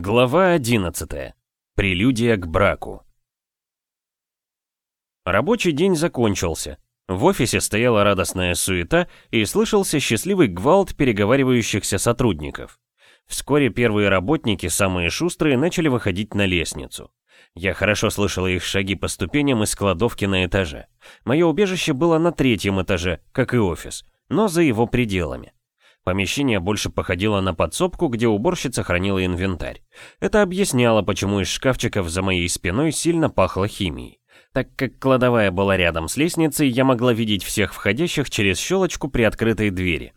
Глава 11. Прелюдия к браку. Рабочий день закончился. В офисе стояла радостная суета и слышался счастливый гвалт переговаривающихся сотрудников. Вскоре первые работники, самые шустрые, начали выходить на лестницу. Я хорошо слышала их шаги по ступеням из кладовки на этаже. Мое убежище было на третьем этаже, как и офис, но за его пределами. Помещение больше походило на подсобку, где уборщица хранила инвентарь. Это объясняло, почему из шкафчиков за моей спиной сильно пахло химией. Так как кладовая была рядом с лестницей, я могла видеть всех входящих через щелочку при открытой двери.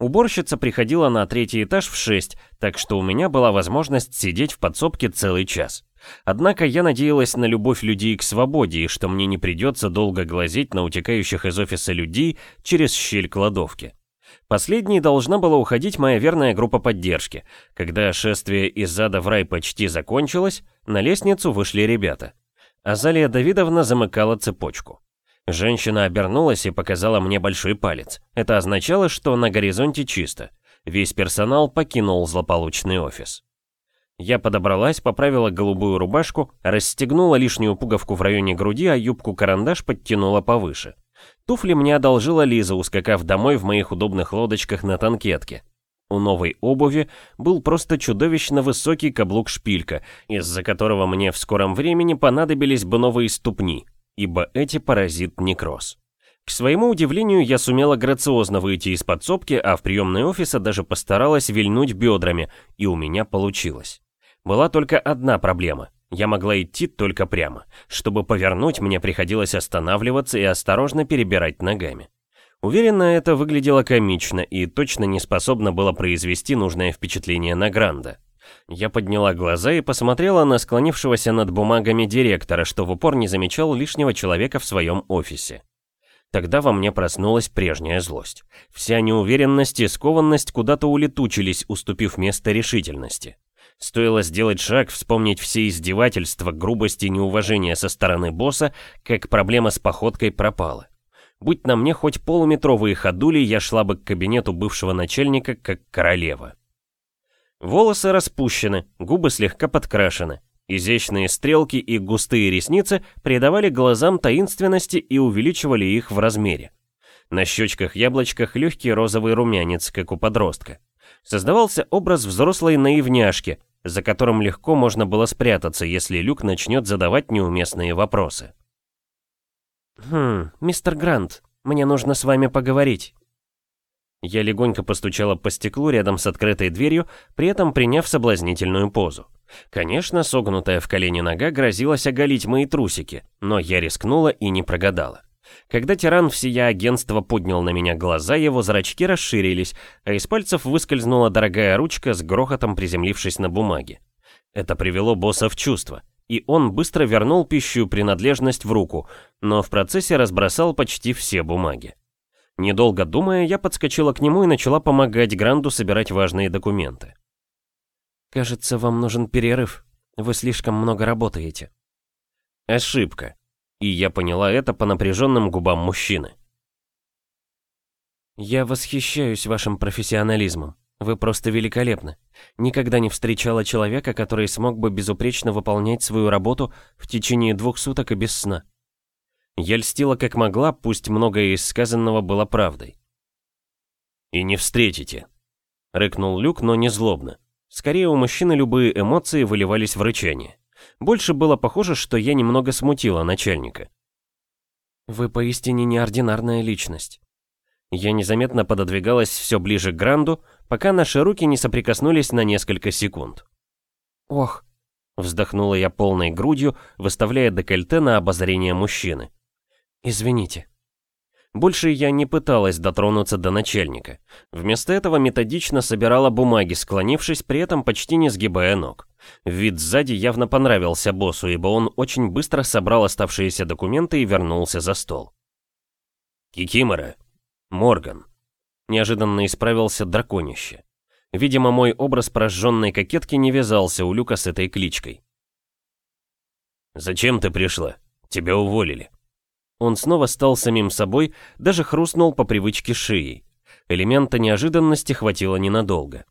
Уборщица приходила на третий этаж в 6, так что у меня была возможность сидеть в подсобке целый час. Однако я надеялась на любовь людей к свободе и что мне не придется долго глазеть на утекающих из офиса людей через щель кладовки. Последней должна была уходить моя верная группа поддержки. Когда шествие из ада в рай почти закончилось, на лестницу вышли ребята. Азалия Давидовна замыкала цепочку. Женщина обернулась и показала мне большой палец. Это означало, что на горизонте чисто. Весь персонал покинул злополучный офис. Я подобралась, поправила голубую рубашку, расстегнула лишнюю пуговку в районе груди, а юбку-карандаш подтянула повыше. Туфли мне одолжила Лиза, ускакав домой в моих удобных лодочках на танкетке. У новой обуви был просто чудовищно высокий каблук-шпилька, из-за которого мне в скором времени понадобились бы новые ступни, ибо эти паразит некроз. К своему удивлению, я сумела грациозно выйти из подсобки, а в приемной офиса даже постаралась вильнуть бедрами, и у меня получилось. Была только одна проблема. Я могла идти только прямо. Чтобы повернуть, мне приходилось останавливаться и осторожно перебирать ногами. Уверенно, это выглядело комично и точно не способно было произвести нужное впечатление на Гранда. Я подняла глаза и посмотрела на склонившегося над бумагами директора, что в упор не замечал лишнего человека в своем офисе. Тогда во мне проснулась прежняя злость. Вся неуверенность и скованность куда-то улетучились, уступив место решительности. Стоило сделать шаг, вспомнить все издевательства, грубости и неуважения со стороны босса, как проблема с походкой пропала. Будь на мне хоть полуметровые ходули, я шла бы к кабинету бывшего начальника, как королева. Волосы распущены, губы слегка подкрашены. Изящные стрелки и густые ресницы придавали глазам таинственности и увеличивали их в размере. На щечках-яблочках легкий розовый румянец, как у подростка. Создавался образ взрослой наивняшки, за которым легко можно было спрятаться, если Люк начнет задавать неуместные вопросы. «Хм, мистер Грант, мне нужно с вами поговорить». Я легонько постучала по стеклу рядом с открытой дверью, при этом приняв соблазнительную позу. Конечно, согнутая в колени нога грозилась оголить мои трусики, но я рискнула и не прогадала. Когда тиран всея агентства поднял на меня глаза, его зрачки расширились, а из пальцев выскользнула дорогая ручка с грохотом приземлившись на бумаге. Это привело босса в чувство, и он быстро вернул пищу принадлежность в руку, но в процессе разбросал почти все бумаги. Недолго думая, я подскочила к нему и начала помогать Гранду собирать важные документы. «Кажется, вам нужен перерыв. Вы слишком много работаете». Ошибка. И я поняла это по напряженным губам мужчины. «Я восхищаюсь вашим профессионализмом. Вы просто великолепны. Никогда не встречала человека, который смог бы безупречно выполнять свою работу в течение двух суток и без сна». Я льстила как могла, пусть многое из сказанного было правдой. «И не встретите», — рыкнул Люк, но не злобно. Скорее, у мужчины любые эмоции выливались в рычание. Больше было похоже, что я немного смутила начальника. «Вы поистине неординарная личность». Я незаметно пододвигалась все ближе к Гранду, пока наши руки не соприкоснулись на несколько секунд. «Ох», — вздохнула я полной грудью, выставляя декольте на обозрение мужчины. «Извините». Больше я не пыталась дотронуться до начальника. Вместо этого методично собирала бумаги, склонившись, при этом почти не сгибая ног. Вид сзади явно понравился боссу, ибо он очень быстро собрал оставшиеся документы и вернулся за стол. «Кикимора. Морган». Неожиданно исправился драконище. Видимо, мой образ прожженной кокетки не вязался у Люка с этой кличкой. «Зачем ты пришла? Тебя уволили». Он снова стал самим собой, даже хрустнул по привычке шеей. Элемента неожиданности хватило ненадолго.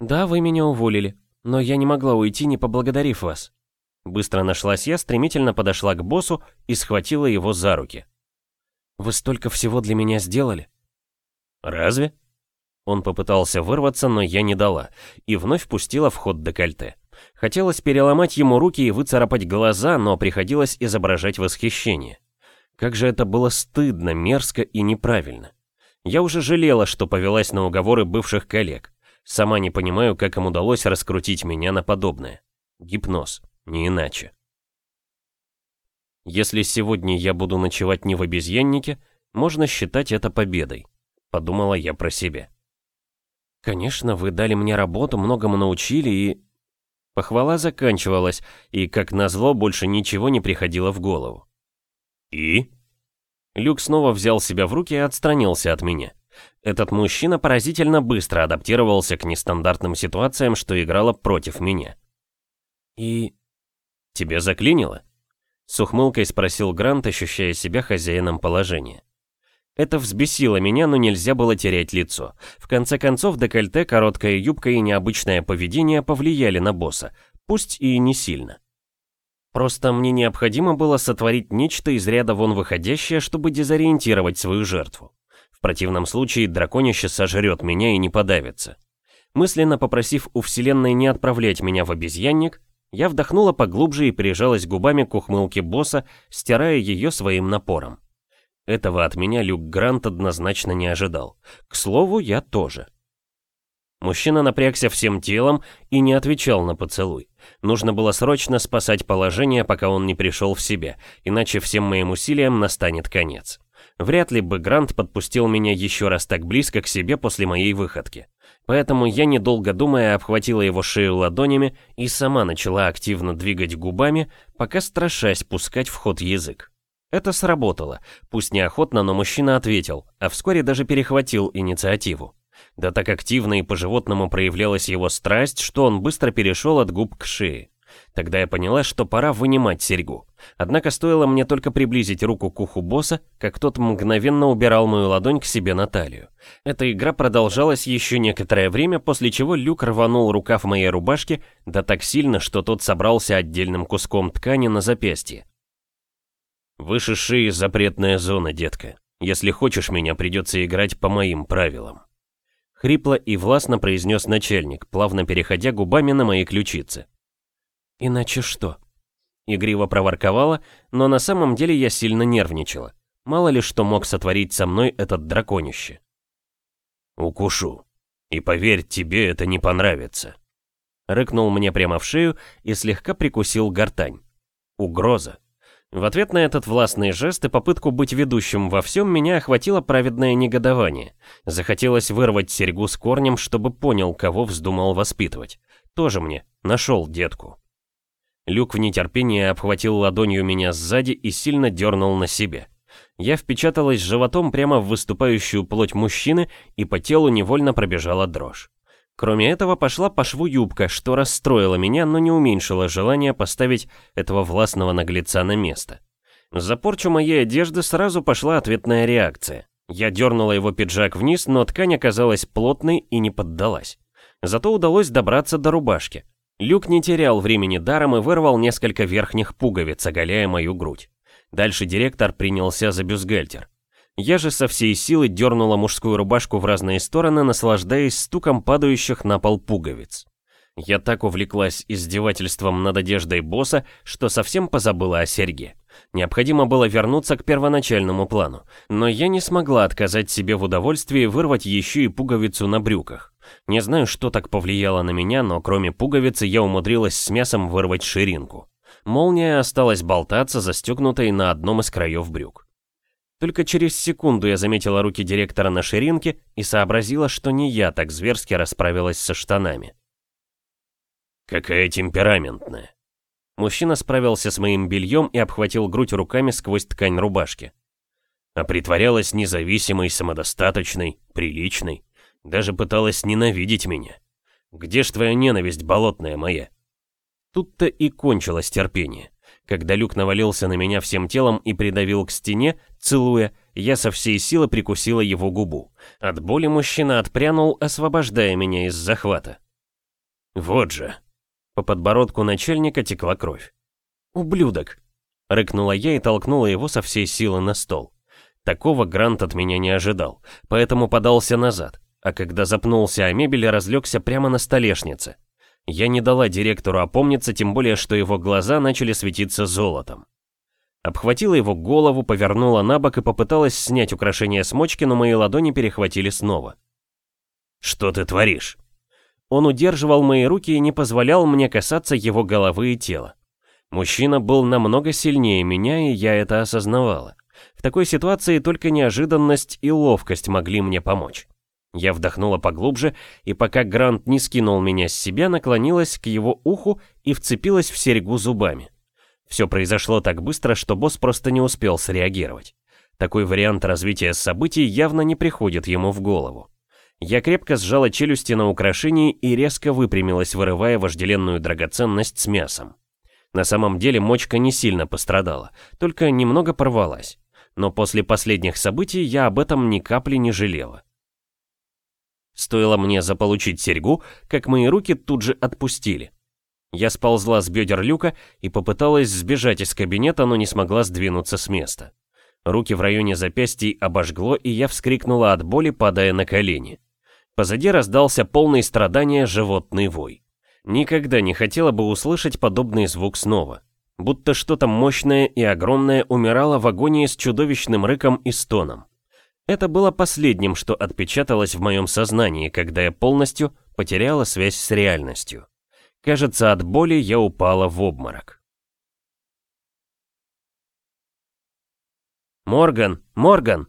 «Да, вы меня уволили. Но я не могла уйти, не поблагодарив вас. Быстро нашлась я, стремительно подошла к боссу и схватила его за руки. Вы столько всего для меня сделали. Разве? Он попытался вырваться, но я не дала, и вновь пустила в ход декольте. Хотелось переломать ему руки и выцарапать глаза, но приходилось изображать восхищение. Как же это было стыдно, мерзко и неправильно. Я уже жалела, что повелась на уговоры бывших коллег. Сама не понимаю, как им удалось раскрутить меня на подобное. Гипноз, не иначе. Если сегодня я буду ночевать не в обезьяннике, можно считать это победой, подумала я про себя. Конечно, вы дали мне работу, многому научили и... Похвала заканчивалась, и, как назло, больше ничего не приходило в голову. «И?» Люк снова взял себя в руки и отстранился от меня. Этот мужчина поразительно быстро адаптировался к нестандартным ситуациям, что играло против меня. «И...» «Тебе заклинило?» С ухмылкой спросил Грант, ощущая себя хозяином положения. Это взбесило меня, но нельзя было терять лицо. В конце концов, декольте, короткая юбка и необычное поведение повлияли на босса, пусть и не сильно. Просто мне необходимо было сотворить нечто из ряда вон выходящее, чтобы дезориентировать свою жертву. В противном случае драконище сожрет меня и не подавится. Мысленно попросив у Вселенной не отправлять меня в обезьянник, я вдохнула поглубже и прижалась губами к ухмылке босса, стирая ее своим напором. Этого от меня Люк Грант однозначно не ожидал. К слову, я тоже. Мужчина напрягся всем телом и не отвечал на поцелуй. Нужно было срочно спасать положение, пока он не пришел в себя, иначе всем моим усилиям настанет конец. Вряд ли бы Грант подпустил меня еще раз так близко к себе после моей выходки. Поэтому я, недолго думая, обхватила его шею ладонями и сама начала активно двигать губами, пока страшась пускать в ход язык. Это сработало, пусть неохотно, но мужчина ответил, а вскоре даже перехватил инициативу. Да так активно и по-животному проявлялась его страсть, что он быстро перешел от губ к шее. Тогда я поняла, что пора вынимать серьгу. Однако стоило мне только приблизить руку к уху босса, как тот мгновенно убирал мою ладонь к себе на талию. Эта игра продолжалась еще некоторое время, после чего Люк рванул рукав моей рубашки, да так сильно, что тот собрался отдельным куском ткани на запястье. Выше шеи запретная зона, детка. Если хочешь меня, придется играть по моим правилам. Хрипло и властно произнес начальник, плавно переходя губами на мои ключицы. «Иначе что?» Игриво проворковала, но на самом деле я сильно нервничала. Мало ли что мог сотворить со мной этот драконище. «Укушу. И поверь, тебе это не понравится». Рыкнул мне прямо в шею и слегка прикусил гортань. Угроза. В ответ на этот властный жест и попытку быть ведущим во всем меня охватило праведное негодование. Захотелось вырвать серьгу с корнем, чтобы понял, кого вздумал воспитывать. Тоже мне, нашел детку. Люк в нетерпении обхватил ладонью меня сзади и сильно дернул на себе. Я впечаталась животом прямо в выступающую плоть мужчины, и по телу невольно пробежала дрожь. Кроме этого, пошла по шву юбка, что расстроило меня, но не уменьшило желание поставить этого властного наглеца на место. За порчу моей одежды сразу пошла ответная реакция. Я дернула его пиджак вниз, но ткань оказалась плотной и не поддалась. Зато удалось добраться до рубашки. Люк не терял времени даром и вырвал несколько верхних пуговиц, оголяя мою грудь. Дальше директор принялся за бюстгальтер. Я же со всей силы дернула мужскую рубашку в разные стороны, наслаждаясь стуком падающих на пол пуговиц. Я так увлеклась издевательством над одеждой босса, что совсем позабыла о серьге. Необходимо было вернуться к первоначальному плану, но я не смогла отказать себе в удовольствии вырвать еще и пуговицу на брюках. Не знаю, что так повлияло на меня, но кроме пуговицы я умудрилась с мясом вырвать ширинку. Молния осталась болтаться, застегнутой на одном из краев брюк. Только через секунду я заметила руки директора на ширинке и сообразила, что не я так зверски расправилась со штанами. «Какая темпераментная!» Мужчина справился с моим бельем и обхватил грудь руками сквозь ткань рубашки. А притворялась независимой, самодостаточной, приличной. Даже пыталась ненавидеть меня. Где ж твоя ненависть болотная моя? Тут-то и кончилось терпение. Когда Люк навалился на меня всем телом и придавил к стене, целуя, я со всей силы прикусила его губу. От боли мужчина отпрянул, освобождая меня из захвата. «Вот же, По подбородку начальника текла кровь. «Ублюдок!» — рыкнула я и толкнула его со всей силы на стол. Такого Грант от меня не ожидал, поэтому подался назад, а когда запнулся о мебели, разлегся прямо на столешнице. Я не дала директору опомниться, тем более, что его глаза начали светиться золотом. Обхватила его голову, повернула на бок и попыталась снять украшение с мочки, но мои ладони перехватили снова. «Что ты творишь?» Он удерживал мои руки и не позволял мне касаться его головы и тела. Мужчина был намного сильнее меня, и я это осознавала. В такой ситуации только неожиданность и ловкость могли мне помочь. Я вдохнула поглубже, и пока Грант не скинул меня с себя, наклонилась к его уху и вцепилась в серьгу зубами. Все произошло так быстро, что босс просто не успел среагировать. Такой вариант развития событий явно не приходит ему в голову. Я крепко сжала челюсти на украшении и резко выпрямилась, вырывая вожделенную драгоценность с мясом. На самом деле мочка не сильно пострадала, только немного порвалась. Но после последних событий я об этом ни капли не жалела. Стоило мне заполучить серьгу, как мои руки тут же отпустили. Я сползла с бедер люка и попыталась сбежать из кабинета, но не смогла сдвинуться с места. Руки в районе запястья обожгло, и я вскрикнула от боли, падая на колени. Позади раздался полный страдания животный вой. Никогда не хотела бы услышать подобный звук снова. Будто что-то мощное и огромное умирало в агонии с чудовищным рыком и стоном. Это было последним, что отпечаталось в моем сознании, когда я полностью потеряла связь с реальностью. Кажется, от боли я упала в обморок. «Морган! Морган!»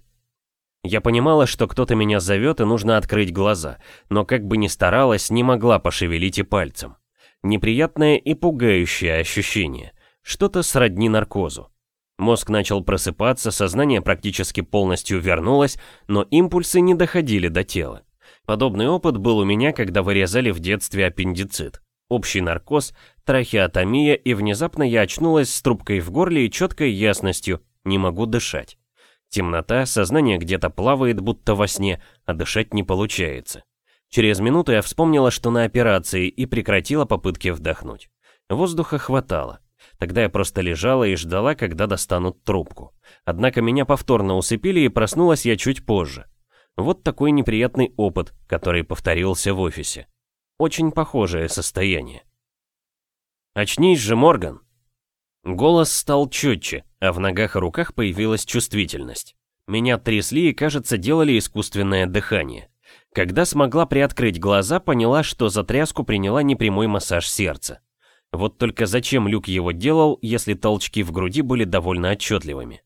Я понимала, что кто-то меня зовет и нужно открыть глаза, но как бы ни старалась, не могла пошевелить и пальцем. Неприятное и пугающее ощущение. Что-то сродни наркозу. Мозг начал просыпаться, сознание практически полностью вернулось, но импульсы не доходили до тела. Подобный опыт был у меня, когда вырезали в детстве аппендицит. Общий наркоз, трахеотомия, и внезапно я очнулась с трубкой в горле и четкой ясностью, не могу дышать. Темнота, сознание где-то плавает, будто во сне, а дышать не получается. Через минуту я вспомнила, что на операции, и прекратила попытки вдохнуть. Воздуха хватало. Тогда я просто лежала и ждала, когда достанут трубку. Однако меня повторно усыпили, и проснулась я чуть позже. Вот такой неприятный опыт, который повторился в офисе. Очень похожее состояние. «Очнись же, Морган!» Голос стал четче, а в ногах и руках появилась чувствительность. Меня трясли и, кажется, делали искусственное дыхание. Когда смогла приоткрыть глаза, поняла, что за тряску приняла непрямой массаж сердца. Вот только зачем Люк его делал, если толчки в груди были довольно отчетливыми?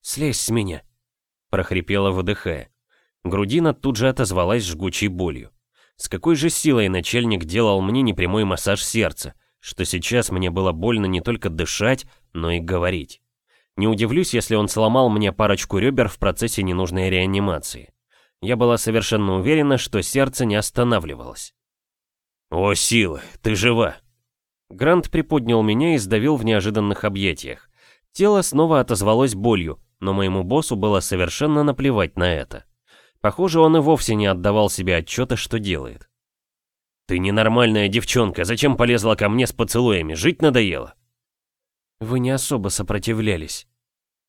«Слезь с меня!» – прохрипела, выдыхая. Грудина тут же отозвалась жгучей болью. С какой же силой начальник делал мне непрямой массаж сердца, что сейчас мне было больно не только дышать, но и говорить. Не удивлюсь, если он сломал мне парочку ребер в процессе ненужной реанимации. Я была совершенно уверена, что сердце не останавливалось. «О, сила, ты жива!» Грант приподнял меня и сдавил в неожиданных объятиях. Тело снова отозвалось болью, но моему боссу было совершенно наплевать на это. Похоже, он и вовсе не отдавал себе отчета, что делает. «Ты ненормальная девчонка, зачем полезла ко мне с поцелуями? Жить надоело?» «Вы не особо сопротивлялись».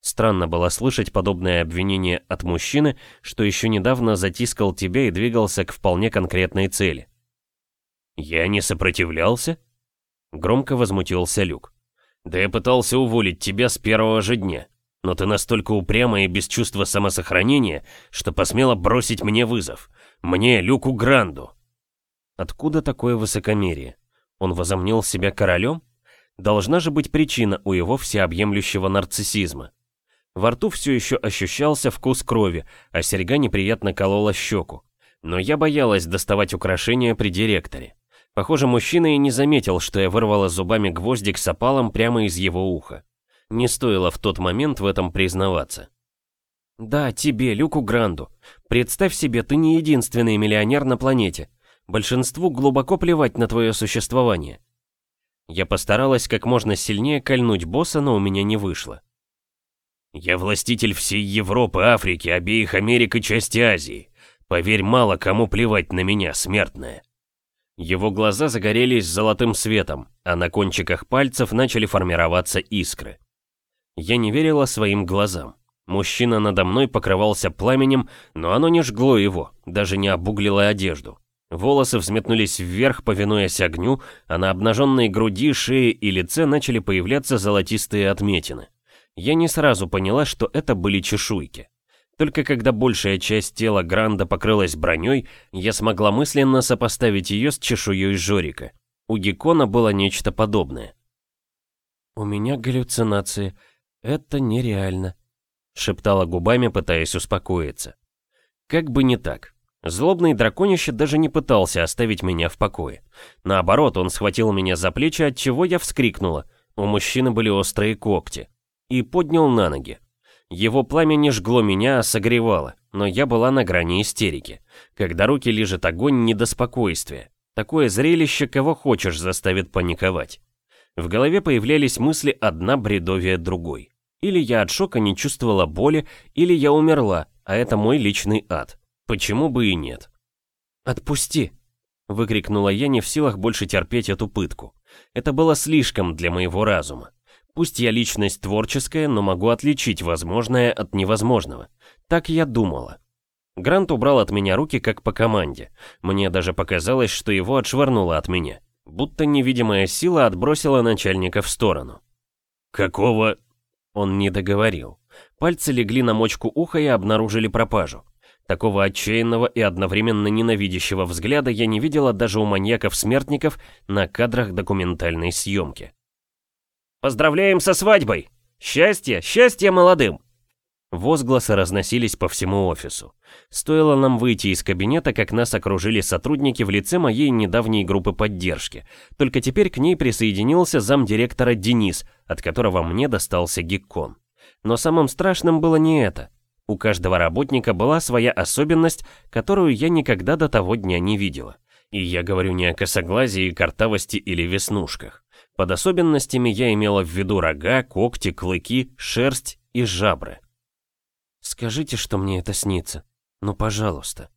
Странно было слышать подобное обвинение от мужчины, что еще недавно затискал тебя и двигался к вполне конкретной цели. «Я не сопротивлялся?» Громко возмутился Люк. «Да я пытался уволить тебя с первого же дня но ты настолько упряма и без чувства самосохранения, что посмела бросить мне вызов. Мне, Люку Гранду. Откуда такое высокомерие? Он возомнил себя королем? Должна же быть причина у его всеобъемлющего нарциссизма. Во рту все еще ощущался вкус крови, а серьга неприятно колола щеку. Но я боялась доставать украшения при директоре. Похоже, мужчина и не заметил, что я вырвала зубами гвоздик с опалом прямо из его уха. Не стоило в тот момент в этом признаваться. Да, тебе, Люку Гранду. Представь себе, ты не единственный миллионер на планете. Большинству глубоко плевать на твое существование. Я постаралась как можно сильнее кольнуть босса, но у меня не вышло. Я властитель всей Европы, Африки, обеих Америк и части Азии. Поверь, мало кому плевать на меня, смертная. Его глаза загорелись золотым светом, а на кончиках пальцев начали формироваться искры. Я не верила своим глазам. Мужчина надо мной покрывался пламенем, но оно не жгло его, даже не обуглило одежду. Волосы взметнулись вверх, повинуясь огню, а на обнаженной груди, шее и лице начали появляться золотистые отметины. Я не сразу поняла, что это были чешуйки. Только когда большая часть тела Гранда покрылась броней, я смогла мысленно сопоставить ее с чешуей Жорика. У Геккона было нечто подобное. «У меня галлюцинации. Это нереально», — шептала губами, пытаясь успокоиться. Как бы не так. Злобный драконище даже не пытался оставить меня в покое. Наоборот, он схватил меня за плечи, от чего я вскрикнула. У мужчины были острые когти. И поднял на ноги. Его пламя не жгло меня, а согревало, но я была на грани истерики. Когда руки лежит огонь, не до спокойствия. Такое зрелище, кого хочешь, заставит паниковать. В голове появлялись мысли одна бредовее другой. Или я от шока не чувствовала боли, или я умерла, а это мой личный ад. Почему бы и нет? «Отпусти!» — выкрикнула я, не в силах больше терпеть эту пытку. Это было слишком для моего разума. Пусть я личность творческая, но могу отличить возможное от невозможного. Так я думала. Грант убрал от меня руки, как по команде. Мне даже показалось, что его отшвырнуло от меня. Будто невидимая сила отбросила начальника в сторону. «Какого...» Он не договорил. Пальцы легли на мочку уха и обнаружили пропажу. Такого отчаянного и одновременно ненавидящего взгляда я не видела даже у маньяков-смертников на кадрах документальной съемки. «Поздравляем со свадьбой! Счастье, счастье молодым!» Возгласы разносились по всему офису. Стоило нам выйти из кабинета, как нас окружили сотрудники в лице моей недавней группы поддержки. Только теперь к ней присоединился замдиректора Денис, от которого мне достался гиккон. Но самым страшным было не это. У каждого работника была своя особенность, которую я никогда до того дня не видела. И я говорю не о косоглазии, картавости или веснушках. Под особенностями я имела в виду рога, когти, клыки, шерсть и жабры. «Скажите, что мне это снится. Ну, пожалуйста».